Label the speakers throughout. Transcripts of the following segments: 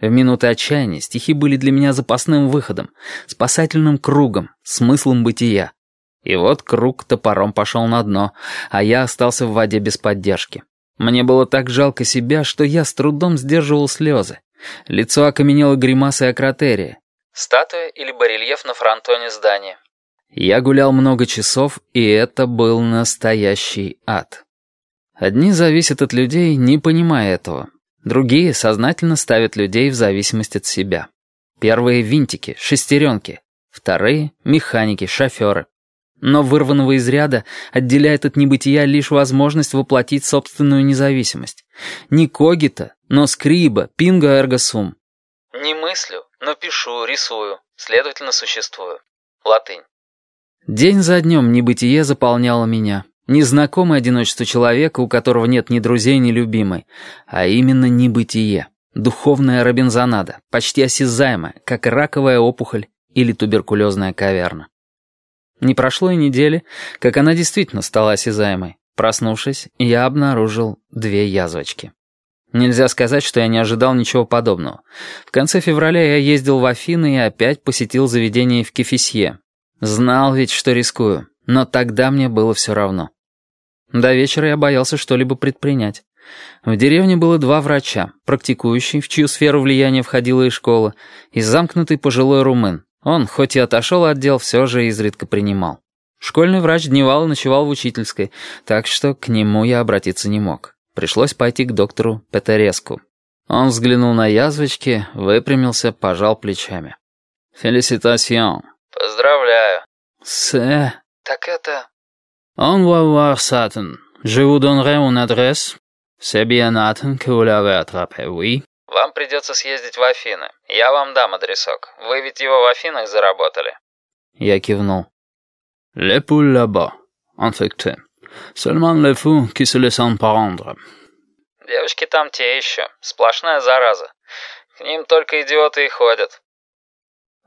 Speaker 1: В минуты отчаяния стихи были для меня запасным выходом, спасательным кругом, смыслом бытия. И вот круг топором пошел на дно, а я остался в воде без поддержки. Мне было так жалко себя, что я с трудом сдерживал слезы. Лицо окаменело гримасой акротерия. Статуя или барельеф на фронтоне здания. Я гулял много часов, и это был настоящий ад. Одни зависят от людей, не понимая этого. Другие сознательно ставят людей в зависимость от себя. Первые — винтики, шестеренки. Вторые — механики, шоферы. Но вырванного из ряда отделяет от небытия лишь возможность воплотить собственную независимость. Не когита, но скриба, пинга эрго сум. Не мыслю, но пишу, рисую, следовательно, существую. Латынь. День за днем небытие заполняло меня. Незнакомое одиночество человека, у которого нет ни друзей, ни любимой, а именно небытие. Духовная робинзонада, почти осязаемая, как раковая опухоль или туберкулезная каверна. Не прошло и недели, как она действительно стала осязаемой. Проснувшись, я обнаружил две язвочки. Нельзя сказать, что я не ожидал ничего подобного. В конце февраля я ездил в Афины и опять посетил заведение в Кефисье. Знал ведь, что рискую, но тогда мне было все равно. До вечера я боялся что-либо предпринять. В деревне было два врача, практикующий, в чью сферу влияния входила и школа, и замкнутый пожилой румын, он, хоть и отошел от дел, все же изредка принимал. Школьный врач дневал и ночевал в учительской, так что к нему я обратиться не мог. Пришлось пойти к доктору Петереску. Он взглянул на язвочки, выпрямился, пожал плечами. «Фелиситасьон». «Поздравляю». «Се». «Так это...» «On va voir Satan. Je vous donnerai adresse. C'est bien Nathan que vous l'avez attrapé, oui?» «Вам придется съездить в Афины. Я вам дам адресок. Вы ведь его в Афинах заработали». Я кивнул. «Les poules là-bas, infectées. Seulement les fous qui se laissent prendre». «Девочки там те еще. Сплошная зараза. К ним только идиоты и ходят».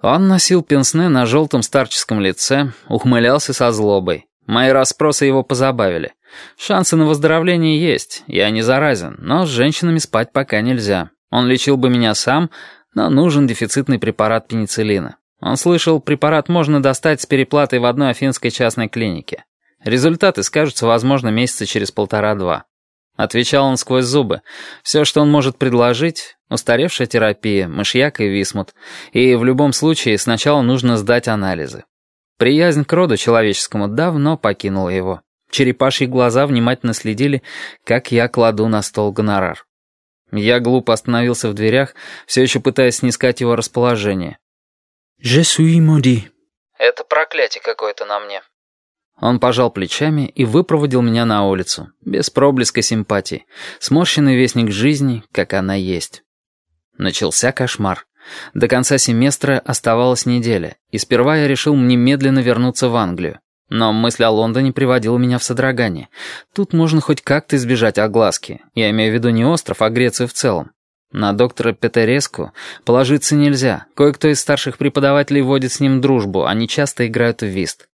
Speaker 1: Он носил пенсне на желтом старческом лице, ухмылялся со злобой. Мои расспросы его позабавили. Шансы на выздоровление есть, я не заразен, но с женщинами спать пока нельзя. Он лечил бы меня сам, но нужен дефицитный препарат пенициллина. Он слышал, препарат можно достать с переплатой в одной афинской частной клинике. Результаты скажутся, возможно, месяца через полтора-два. Отвечал он сквозь зубы. Все, что он может предложить — устаревшая терапия, мышьяк и висмут. И в любом случае сначала нужно сдать анализы. Приязнь к роду человеческому давно покинула его. Черепашьи глаза внимательно следили, как я кладу на стол гонорар. Я глупо остановился в дверях, все еще пытаясь снискать его расположение. «Je suis maudit». «Это проклятие какое-то на мне». Он пожал плечами и выпроводил меня на улицу, без проблеска симпатии, сморщенный вестник жизни, как она есть. Начался кошмар. До конца семестра оставалась неделя, и сперва я решил немедленно вернуться в Англию. Но мысль о Лондоне приводила меня в содрогание. Тут можно хоть как-то избежать огласки. Я имею в виду не остров, а Грецию в целом. На доктора Петереску положиться нельзя. Кое-кто из старших преподавателей водит с ним дружбу, они часто играют в вист.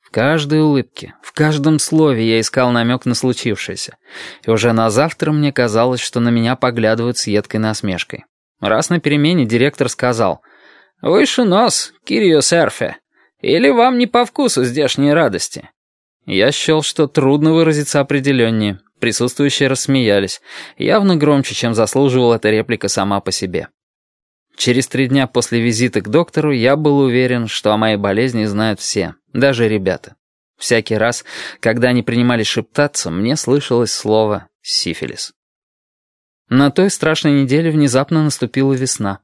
Speaker 1: В каждой улыбке, в каждом слове я искал намек на случившееся. И уже на завтра мне казалось, что на меня поглядывают с едкой насмешкой. Раз на перемене директор сказал «Выше нос, Кирио Серфе». Или вам не по вкусу здешние радости?» Я счел, что трудно выразиться определеннее. Присутствующие рассмеялись, явно громче, чем заслуживала эта реплика сама по себе. Через три дня после визита к доктору я был уверен, что о моей болезни знают все, даже ребята. Всякий раз, когда они принимались шептаться, мне слышалось слово «сифилис». На той страшной неделе внезапно наступила весна.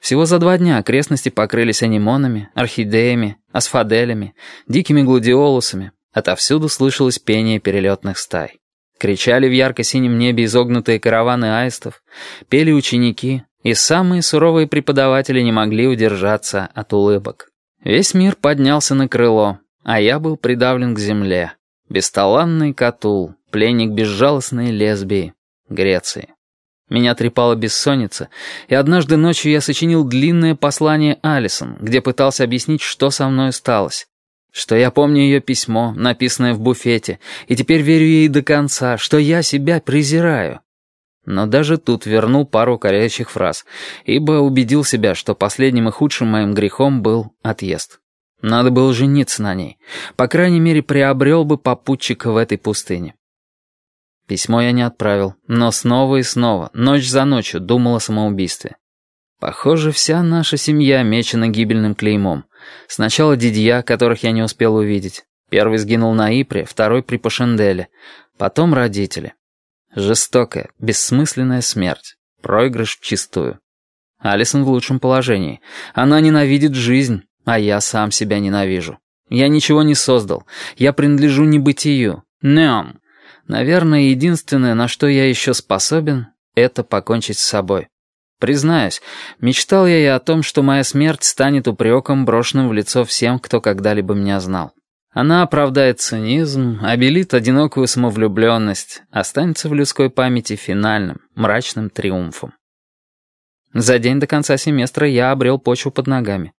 Speaker 1: Всего за два дня окрестности покрылись анимонами, орхидеями, асфаделями, дикими гладиолусами. Отовсюду слышалось пение перелетных стай. Кричали в ярко-синем небе изогнутые караваны аистов, пели ученики, и самые суровые преподаватели не могли удержаться от улыбок. Весь мир поднялся на крыло, а я был придавлен к земле. Бесталанный Катул, пленник безжалостной лесбии, Греции. Меня трепала бессонница, и однажды ночью я сочинил длинное послание Алисон, где пытался объяснить, что со мной сталось. Что я помню ее письмо, написанное в буфете, и теперь верю ей до конца, что я себя презираю. Но даже тут вернул пару укоряющих фраз, ибо убедил себя, что последним и худшим моим грехом был отъезд. Надо было жениться на ней. По крайней мере, приобрел бы попутчика в этой пустыне. Письмо я не отправил, но снова и снова, ночь за ночью, думал о самоубийстве. Похоже, вся наша семья мечена гибельным клеймом. Сначала дядья, которых я не успел увидеть. Первый сгинул на Ипре, второй при Пашенделе. Потом родители. Жестокая, бессмысленная смерть. Проигрыш вчистую. Алисон в лучшем положении. Она ненавидит жизнь, а я сам себя ненавижу. Я ничего не создал. Я принадлежу небытию. Нем. Наверное, единственное, на что я еще способен, это покончить с собой. Признаюсь, мечтал я и о том, что моя смерть станет упреком, брошенным в лицо всем, кто когда-либо меня знал. Она оправдает цинизм, обелит одинокую самовлюбленность, останется в людской памяти финальным, мрачным триумфом. За день до конца семестра я обрел почву под ногами.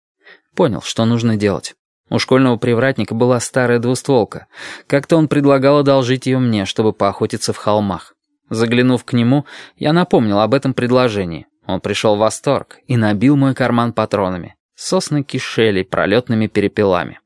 Speaker 1: Понял, что нужно делать. У школьного привратника была старая двустволка. Как-то он предлагал одолжить ее мне, чтобы поохотиться в холмах. Заглянув к нему, я напомнил об этом предложении. Он пришел в восторг и набил мой карман патронами. Сосны кишели пролетными перепелами.